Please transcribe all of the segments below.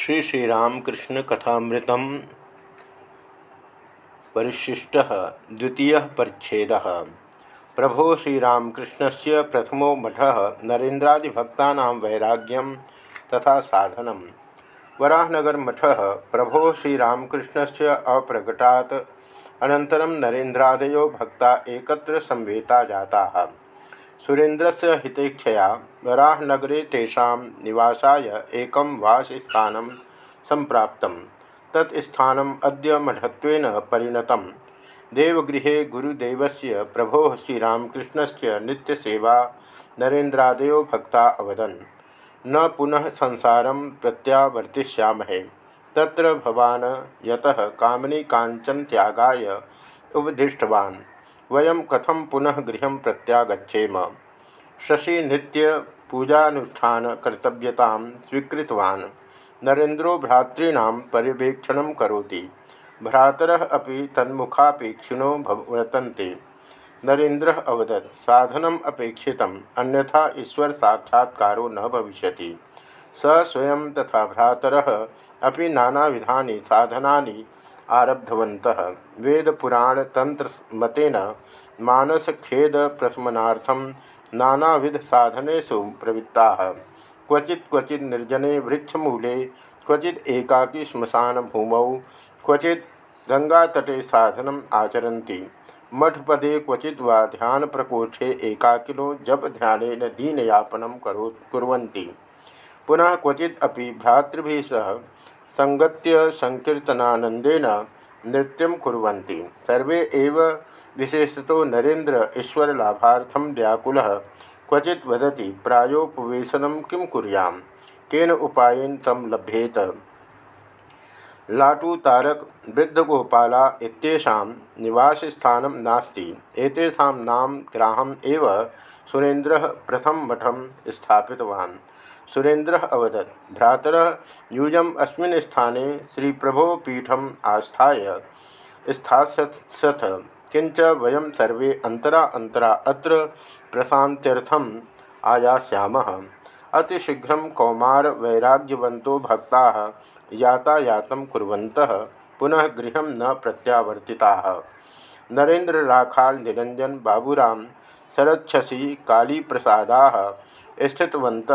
श्री श्रीरामकृष्ण कथामृतम। परिशिष्ट, द्वितीय परिच्छेद। प्रभो श्रीरामकृष्ण से प्रथमो मठ नरेन्द्रादिभक्ता वैराग्यम तथा साधन वराहनगर मठ प्रभो श्रीरामकृष्ण से अप्रकटा अनन्तरं नरेन्द्रादयो भक्ता एकत्र संवेता जाता। सुरेन्द्र से हितेक्षया वराहनगरे तेषां निवासाय एकं वासस्थानं सम्प्राप्तं। तत् स्थानम् अद्य मठत्वेन देवगृहे गुरुदेवस्य प्रभोः श्रीरामकृष्णस्य नित्यसेवा नरेन्द्रादयो भक्ता अवदन्। न पुनः संसारं प्रत्यावर्तिष्यामहे। तत्र भवान् यतः कामनी काञ्चन त्यागाय उपदिष्टवान्। वयम कथम पुनः गृह प्रत्यागछेम शशि नित्य पूजानुष्ठान कर्तव्यता स्वीकृतवान्। नरेन्द्रो भ्रातॄणां पर्यवेक्षण करोति। भ्रातर अभी तन्मुखापेक्षिणो वर्तन्ते। नरेन्द्र अवदत्, साधनम अपेक्षित अन्यथा ईश्वर साक्षात्कारो न भविष्य स स्वयं तथा भ्रातर अभी नाना साधनानि आरब्धवन्तः। वेदपुराणतन्त्रमतेन मानसखेद प्रशमनार्थं नानाविधसाधनेषु प्रवृत्ता। क्वचित् क्वचित् निर्जने वृक्षमूले, क्वचित् एकाकी श्मशानभूमौ, क्वचित् गंगातटे साधनम् आचरती मठपदे क्वचित् वा ध्यानप्रकोष्ठे एकाकिनो जप ध्यान दीनयापन करो, कुर्वन्ति। पुनः क्वचित् अपि सह संगत्य संकीर्तनानंदेन नृत्य कुर्वन्ति। सर्वे विशेषतो नरेन्द्र ईश्वरलाभार्थं व्याकुलः। क्वचित् वदति प्रायोपवेशनं किं कुर्यां केन उपायेन तं लभ्येत लाटू तारक वृद्धगोपाला इत्येषां निवासस्थानं नास्ति। एतेषां नाम ग्राहम् एव सुरेन्द्रः प्रथम मठं स्थापितवान्। सुरेन्द्र अवदत्। भ्रातर यूज़ अस्मिन् स्थाने श्री प्रभो पीठम आस्थाय। स्थासथ किंच वयम सर्वे अंतरा अंतरा अत्र प्रशांत्यर्थम आयास्यामः। अतिशीघ्र कौमार वैराग्यवंतो भक्ता यातायात कुर्वन्तः, पुनः गृह न प्रत्यावर्तिता। नरेन्द्र राखाल निरंजन बाबूराम, शरच्छसी काली प्रसादा स्थितवत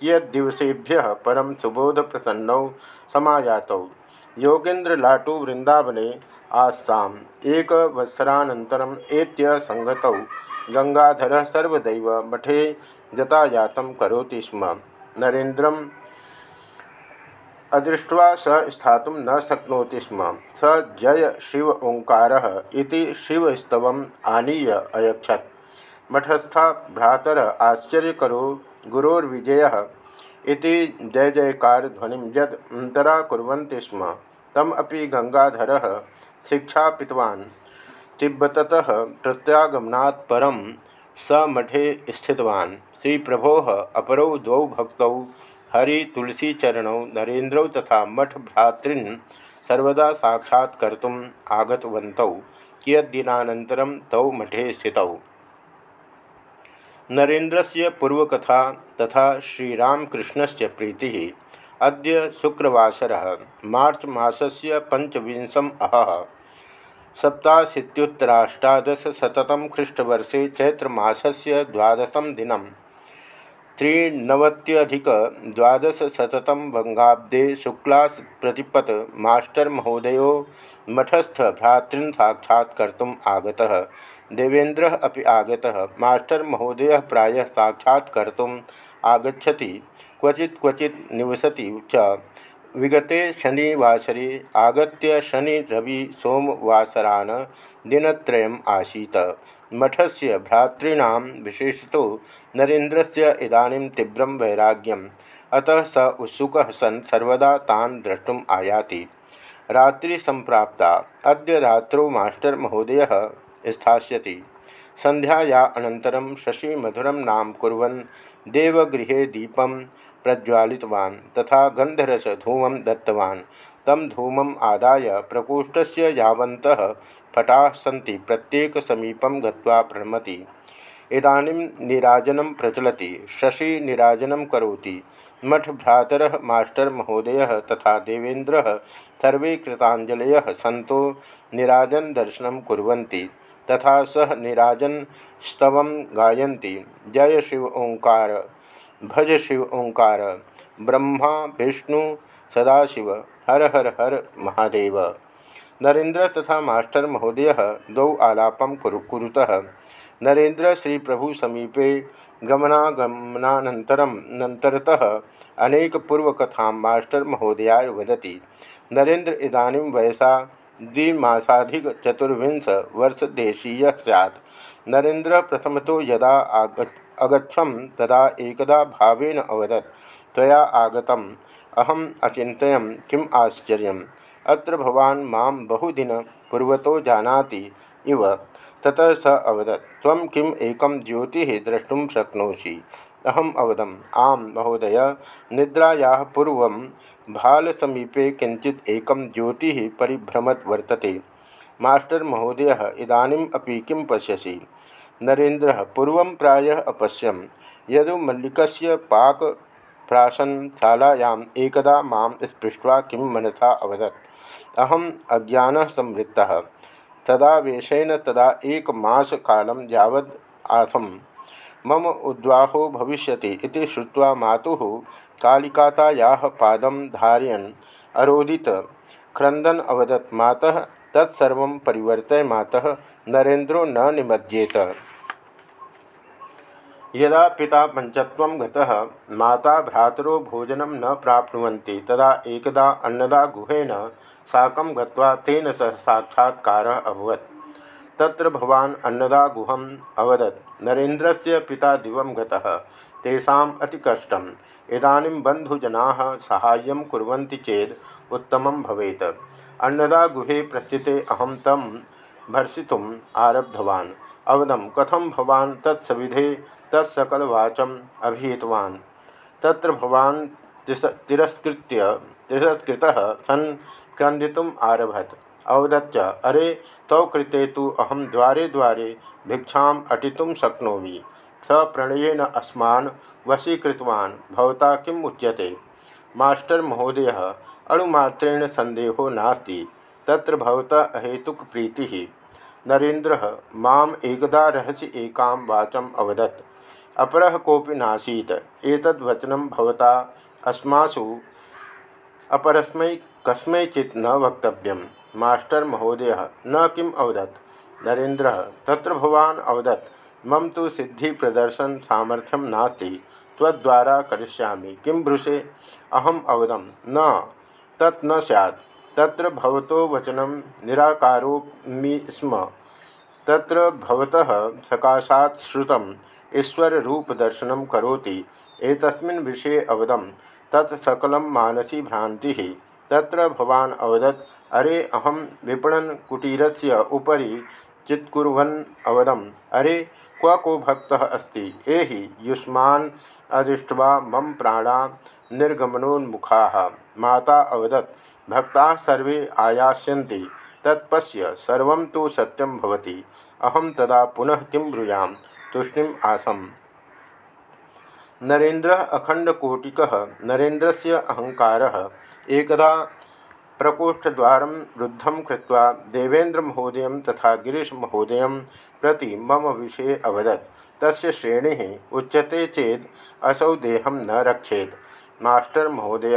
कियदिवसेभ्य परम सुबोध प्रसन्नौ समायातौ। योगेन्द्र वृंदावने आस्ताम। एक वत्सरानन्तरम् एत्य संगतौ गंगाधर सर्वदैव मठे जतायात करोति स्म। नरेन्द्रम अदृष्ट्वा स स्थातुं न शक्नोति स्म। स जय शिव ओंकार इति शिवस्तवम् आनीय अयक्षत मठस्था भ्रातर आश्चर्यकरो गुरोर्विजय इति जय जयकार ध्वनि यद अंतरा कुर्वन्ति स्म, तम अपि गंगाधर शिक्षापितवान्। तिब्बततः प्रत्यागमनात् परं स मठे स्थितवान्। श्री प्रभो अपरौ द्वौ भक्तौ हरि तुलसीचरणौ नरेन्द्रौ तथा मठ भ्रातृन् सर्वदा साक्षात्कर्तुम् आगतवन्तौ। कियद्दिनानन्तरं तौ मठे स्थितौ। नरेन्द्र से पूर्वकथा तथा श्रीरामकृष्ण से प्रीति अद शुक्रवासर, मार्च मासस्य पंचविंशम अह। सप्ताशीत्युत्तराष्टादशतम ख्रीष्टवर्षे चैत्रमासस्य द्वादशम दिनम। त्रिनवत्यधिकद्वादशतम बंगाब्दे शुक्ला प्रतिपत मास्टर महोदयो मठस्थ भ्रातृन् साक्षात्कर्तुम् आगतः। देवेन्द्र अभी आगता, मास्टर महोदय प्रायः साक्षात्कर्तुम् आगछति क्वचि क्वचि निवसति च। विगते शनिवासरे आगत्य शनि रवि सोमवासरान दिनत्रयम् आसीत्। मठस्य भ्रातॄणां विशेषतो नरेन्द्रस्य इदानीं तीव्रं वैराग्यम्। अतः स उत्सुकः सन् सर्वदा तान् द्रष्टुम् आयाति। रात्रि संप्राप्ता अद्य रात्रौ मास्टर महोदयः स्थास्यति। संध्याया शशि मधुरं नाम कुर्वन् देवगृहे दीपं प्रज्वालितवान् तथा गन्धरसधूमं दत्तवान्। तं धूमम् आदाय प्रकोष्ठस्य यावन्तः फटाः सन्ति प्रत्येकसमीपं गत्वा प्रणमति। इदानीं निराजनं प्रचलति, शशि निराजनं करोति। मठ भ्रातर मास्टर महोदय तथा देवेन्द्र सर्वे सतो निराजन दर्शन कुरी तथा सह निराजन स्तव गायन्ति। जय शिव ओंकार। भज शिव ओंकार। ब्रह्मा, विष्णु, सदाशिव। हर हर हर महादेव। नरेंद्र तथा मास्टर महोदय दौ आलापम कुरुतः। नरेंद्र श्री प्रभु समीपे गमनागमनानन्तरं अनेक पूर्वकथा मास्टर महोदयाय वदति। नरेंद्र इदानीं वयसा द्विमासाधिक चतुर्विंश वर्षदेशीय सैत् नरेंद्र प्रथमतो यदा अगछम तदा एकदा भावेन अवदत् तया आगतम। अहम अचित किम आश्चर्य अत्र भवान् माँ बहुदिन पूर्वतो जानाति इव। ततः स अवदत्, त्वं किम् एकं ज्योतिः द्रष्टुं शक्नोषि? अहम् अवदम। आम, महोदय। निद्रायाः पूर्वं भालसमीपे किञ्चित् एक ज्योति परिभ्रमत् वर्तते। मास्टर् महोदयः, इदानीम् अपि किं पश्यसि? नरेन्द्रः, पूर्वं प्रायः अपश्यं यदु मल्लिकस्य पाक प्राशनशालायाम् एकदा माँ स्पृष्ट्वा किं मनसा अवदत्? अहम् अज्ञानः संवृत्तः। तदावेशेन तदा एकमासकालं यावद् आसम। मम उद्वाहो भविष्यति इति श्रुत्वा मातुः कालिकातायाः पादं धारयन् अरोदित। क्रन्दन् अवदत् मातः, तत्सर्वं परिवर्तय मातः, नरेन्द्रो न निमज्येत यदा पिता पंचत्व माता भ्रातरो भोजनं न प्राप्नुवन्ति, तदा एकदा अन्नदा गुहेन साकं गत्वा तेन सह साक्षात्कारः अभवत्। तत्र भवान् अन्नदा गुहम् अवदत्। नरेन्द्रस्य पिता दिवं गतः। तेषाम् अतिकष्टम् इदानीं बन्धुजनाः साहाय्यं कुर्वन्ति चेत् उत्तमं भवेत्। अन्नदा गुहे प्रस्थिते अहं तं भर्षितुम् आरब्धवान्। अवदम कथम भवान तत्सविधे तत्सकलवाचम अभिहितवान्? तत्र भवान तिरस्कृत्य, तिरस्कृतः सन् क्रन्दितुम् आरभत। अवदच्च। अरे तव कृते तो अहम द्वारे द्वारे भिक्षाम् अटितुं शक्नोमि। स प्रणयेन अस्मान् वशीकृतवान्। भवता किम् उच्यते? मास्टर् महोदयः अणुमात्रेण सन्देहो नास्ति। तत्र भवता अहेतुकप्रीतिः नरेन्द्र, माम एकदा रहसि एकां वाचम अवदत्। अपरः कोऽपि नासीत्। भवता अस्मासु अपरस्मै कस्मैचित् न वक्तव्यं मास्टर् महोदयः, न किम अवदत्? नरेन्द्र, तत्र भवान् अवदत्। मम तु सिद्धिप्रदर्शन सामर्थ्यं नास्ति, त्वद्वारा करिष्यामि। किं भृशे अहम् अवदं न। तत् न तत्र भवतो वचनं निराकारोमि स्म। तत्र भवतः सकाशात् श्रुतम्, ईश्वररूपदर्शनं करोति। एतस्मिन् विषये अवदं तत् सकलं मानसी भ्रान्तिः। तत्र भवान् अवदत् अरे अहं विपणनकुटीरस्य उपरि चित्कुर्वन् अवदम्। अरे, क्व को भक्तः अस्ति? एहि युष्मान् अदृष्ट्वा मम प्राणा निर्गमनोन्मुखाः। माता अवदत्, भक्ता सर्वे आयास्यन्ति। तत्पश्य सर्व तो सत्यम भवति। अहम तदा पुनः किं ब्रूयां तुष्णिम आसम। नरेन्द्र अखंडकोटिक नरेन्द्र से अहंकार एकदा प्रकोष्ठद्वार रुद्धं कृत्वा देवेन्द्रमहोदय तथा गिरीशमहोदय प्रति मम विषय अवदत्। तस्य श्रेणी उच्यते चेद असौ देहं न रक्षेत। मास्टर महोदय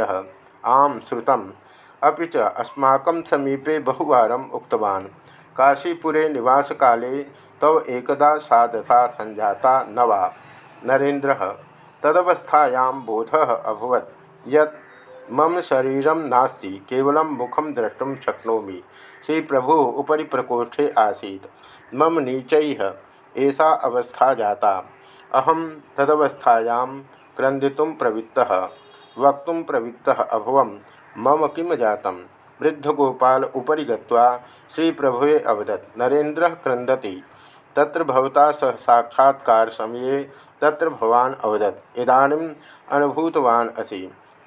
आम श्रुत अभी च अस्माक समीपे बहुवार उक्तवान्। काशीपुरे निवास काले तव एकदा सा दशा संजाता न वा। नरेन्द्र, तदवस्थायां बोध अभवत। यत् मम शरीर नास्ति, केवल मुखम द्रष्टुम शक्नोमी। श्री प्रभु उपरी प्रकोष्ठे आसीत्। मम नीचैः एषा अवस्था जाता। अहम तदवस्थायां क्रन्दितुं प्रवृत्तः। वक्तुं प्रवृत्तः अभवम् मम किम जात? वृद्धगोपाल उपरी गत्वा श्री प्रभुवे अवदत्। नरेन्द्र क्रंदति तत्र भवता सह साक्षात्कार समये तत्र भवान अवदत्।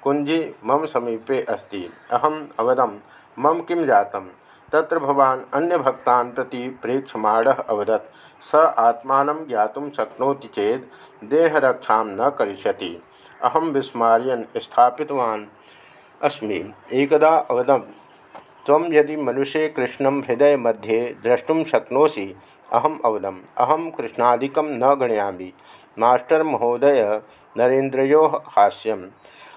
कुंजी मम समीपे अस्ति। अहम अवदम, मम किम जातम? तत्र भवान अन्य भक्तान प्रति प्रेक्षमाणः अवदत्। स आत्मा ज्ञातुं शक्नोति चेत देहरक्षा न करिष्यति। अहम विस्मारयन स्थापितवान् अस्मि। एकदा अवदम तम यदि मनुष्य कृष्ण हृदय मध्ये द्रष्टुम शक्नोसी, अहम अवदम अहम कृष्णादिकम न गणयामि। मास्टर महोदय नरेन्द्रो हास्यम।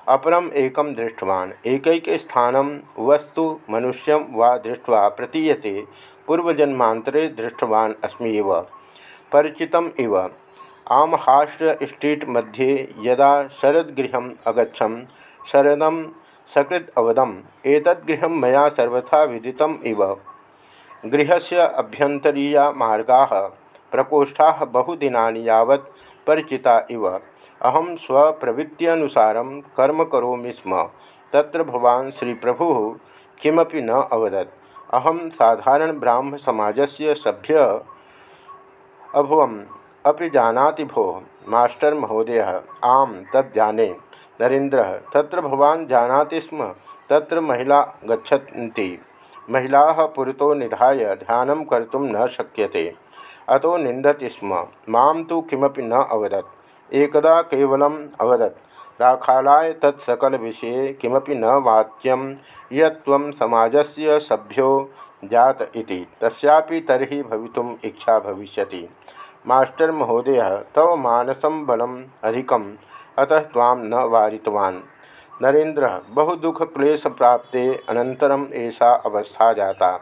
अपरम एकम दृष्टवान। एकैक स्थानम वस्तु मनुष्यम वा दृष्ट्वा प्रतीयते पूर्वजन्मांतरे दृष्टवान अस्मि इव। परिचितम इव। स्ट्रीट मध्ये यदा शरदगृहम अगछम शरदम सकृत अवदम एतद्गृह मैं सर्वथा विदितम इव। गृह से अभ्यंतरीया मार्गा, प्रकोष्ठा बहुदिना यावत् इव। अहम स्वप्रवृत्त्यनुसार कर्म करोमि स्म। तत्र भवान् श्री प्रभु किमपि न अवदत्। अहम साधारण ब्राह्म समाजस्य सभ्य अभवम। अपि जानाति भो, मास्टर महोदय। आम तज्जाने नरेन्द्र, तत्र भवान् जानाति स्म। तत्र महिला गच्छन्ति। महिलाः पुरतो निधाय ध्यानं कर्तुं न शक्यते। अतो निन्दति स्म। माँ तु किमपि न अवदत्। एकदा केवलम् अवदत्। राखालाय तत्सकल विषय किमपि न वाच्यं यत्त्वं समाजस्य सभ्यो जात इति। तस्यापि तर्हि भवितुम् इच्छा भविष्यति। मास्टर् महोदय, तव मानसं बलम् अधिकं अतः ताम न वारितवान्। नरेन्द्र बहुदुख क्लेश प्राप्ते अनंतरम ऐसा अवस्था जाता।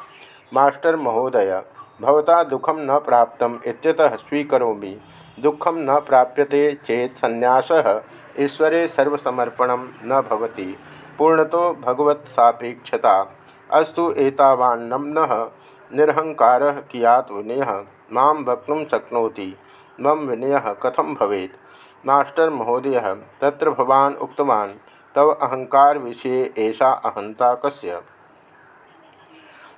मास्टर महोदय, भवता दुखम न प्राप्त स्वीकरोमि। दुखम न प्राप्यते चेत संन्यासः ईश्वरे सर्वसमर्पण न भवति। पूर्णतो भगवत्सापेक्षता अस्तु एतावान्नम्नः निरहंकार कियात विनय? माँ वक्तुं शक्नोति। मम विनय कथम भवेत्? मास्टर महोदय, तत्र भवान उक्तवान्, तव अहंकार विषय ऐसा अहंता कस्य?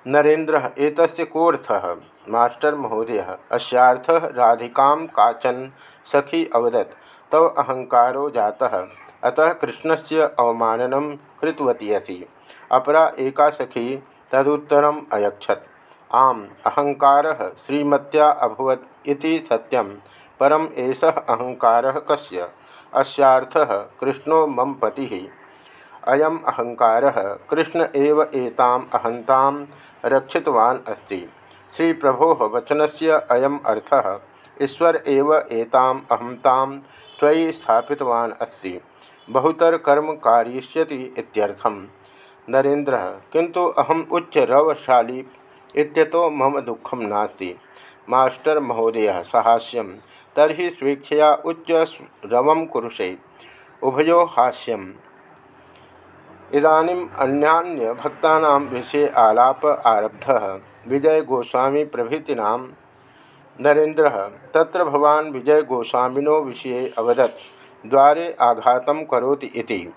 नरेन्द्र, एतस्य कोऽर्थः मास्टर महोदय अस्यार्थः राधिकां काचन सखी अवदत्, तव अहंकारो जातः, अतः कृष्णस्य अवमाननं कृतवती असि। अपरा एका सखी तदुत्तरम् अयक्षत आम, अहंकार श्रीमत्या अभवत् इति सत्यं परम एष अहंकार कस्य? अस्यार्थः कृष्णो मम पति। अयम अहंकार, कृष्ण एव एताम अहंताम रक्षितवान अस्ति। श्री प्रभो वचन से अयम अर्थः, ईश्वर एव त्वयि स्थापितवान अस्ति। बहुतर कर्म इत्यर्थम। नरेन्द्र किंतु अहम उच्च रवशाली इत्यतो मम दुखम नास्ति। मास्टर महोदय, सहास्यम। तरी स्वेच्छया उच्च रवं कुरुषे। उभयो हास्यम। इदानीम अन्यान्य भक्तानां विषय आलाप आरब्ध। विजय गोस्वामी प्रभृतीना नरेन्द्र तत्र भवान् विजय गोस्वामिनो विषय अवदत्, द्वारे आघात इति।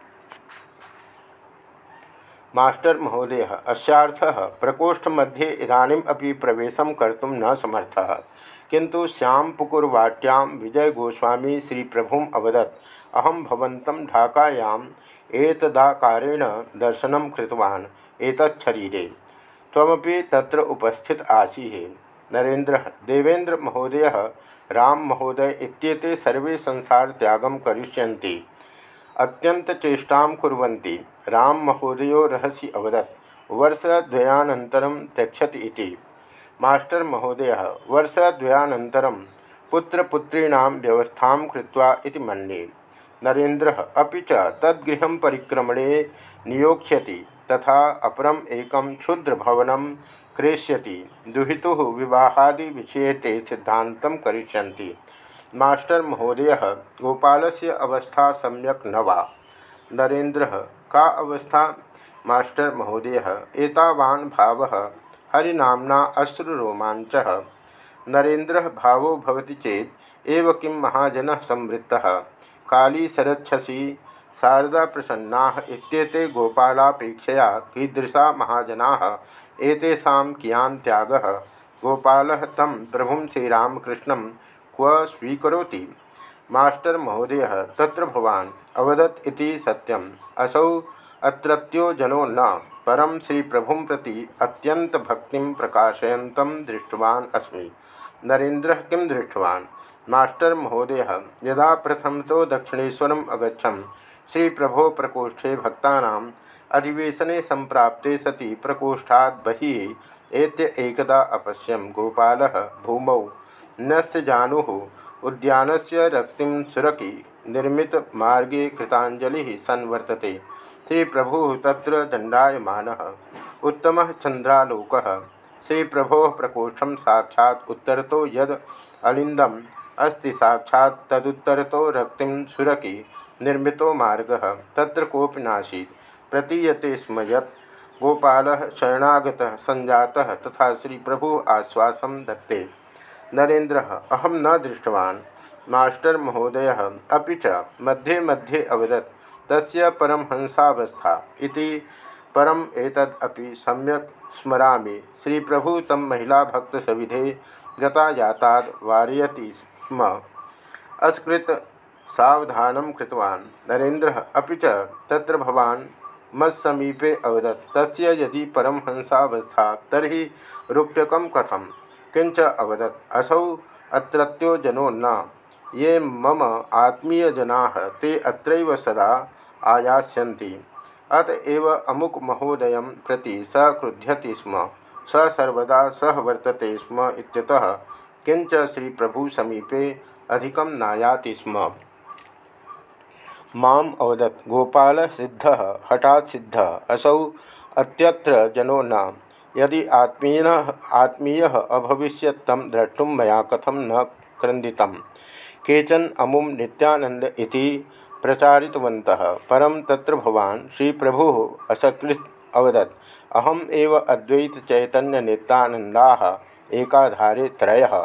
मास्टर महोदय, अस्यार्थः प्रकोष्ठमध्ये इदानीम् अपि प्रवेश कर्तुं न समर्थ। किंतु श्याम पुकुरवाट्यां विजय गोस्वामी श्री प्रभु अवदत् अहम भवन्तं ढाकायाम् एतदाकारेण दर्शनं कृतवान् एतच्छरीरे। त्वमपि तत्र उपस्थित आसीः नरेन्द्र देवेंद्र महोदय राम महोदय इत्येते सर्वे संसार त्यागं करिष्यन्ति अत्यंत चेष्टा राम महोदयो रहसि अवदत्, वर्षद्वयानन्तरं त्यक्षति इति। मास्टर महोदय, वर्षद्वयानन्तरं पुत्रपुत्रीणां व्यवस्थां कृत्वा मन्ये। नरेन्द्र अभी तद्गृहं परिक्रमणे नियोक्ष्यति। तथा अपरम एकं क्षुद्रभवनं क्रेष्यति। दुहितुः विवाहादि ते सिद्धान्तं करिष्यन्ति। मास्टर महोदय गोपाल से अवस्था सम्यक न वा? नरेन्द्र, का अवस्था? मास्टर महोदय, एतावान् भावः हरिनाम्ना अश्रुरोमांच नरेन्द्र, भावो भवति चेत एव किं महाजन संवृत्तः? काली शरच्छसी शारदा प्रसन्ना इत्येते गोपालापेक्षया कीदृशा महाजनाः, एतेषां कियान् त्यागः? गोपालः तं प्रभुं श्रीरामकृष्णं क्व स्वीकरोति? मास्टर महोदय, तत्र भवान्, अवदत् इति सत्यम्। असौ अत्रत्यो जनो न परम श्री प्रभु प्रति अत्यंत भक्ति प्रकाशयत दृष्टवान अस्मि। नरेन्द्र किं दृष्टवान? मास्टर महोदय, यदा प्रथम तो दक्षिणेशरम अगछम श्री प्रभो प्रकोष्ठे भक्ता अधिवेशने संप्राप्ते सति प्रकोष्ठा बहिः एत्य एकदा अपश्यम गोपाल भूमौ। नस्य जानु उद्यान से रक्ति सुरकी निर्मित मार्गे कृतांजलि संवर्तते। ते प्रभु तत्र दंडायमान उत्तम चंद्रालोक श्री प्रभो प्रकोष्ठ साक्षात् उत्तरतो यद अलिंदम अस्ति साक्षात् तदुत्तरतो रक्ति सुरकी निर्मित मार्ग। तत्र कोपि नासीत् प्रतीयते स्म यत् गोपाल शरणागत तथा श्री प्रभु आश्वासन दत्ते। नरेन्द्र अहम न दृष्टवान्। मास्टर महोदय अभी च मध्ये मध्ये अवदत्, तस्य परमहंसावस्था इति परम एतदपि सम्यक स्मरामि। श्री प्रभु तम महिला भक्त सविधे गता याताद वारयति स्म। अस्कृत सावधान कृतवान्। नरेन्द्र अभी च तत्र भवान् मत्समीपे अवदत्। तस्य यदि परमहंसावस्था तर्हि रूप्यकं कथं? किंच अवदत्। असौ अत्रत्यो जनो न। ये मम आत्मीयजना, ते अत्रैव सदा आयास्यन्ति। अत एव अमुक महोदय प्रति स क्रुध्यति स्म। सर्वदा सह वर्तते स्म इत्यतः प्रभु समीपे अधिकं नायाति स्म। माम अवदत्। गोपाल सिद्ध, हठात् सिद्ध, असौ अत्यत्र जनो न यदि आत्मीय आत्मीय अभविष्यत् तं द्रष्टुं मया कथम न क्रंदितम् केचन अमुम नित्यानंद इति प्रचारितवन्तः। परम तत्र भवान् श्री प्रभु असकृत अवदत्। अहम एव अद्वैत चैतन्य नित्यानंदा एकाधारे त्रयः।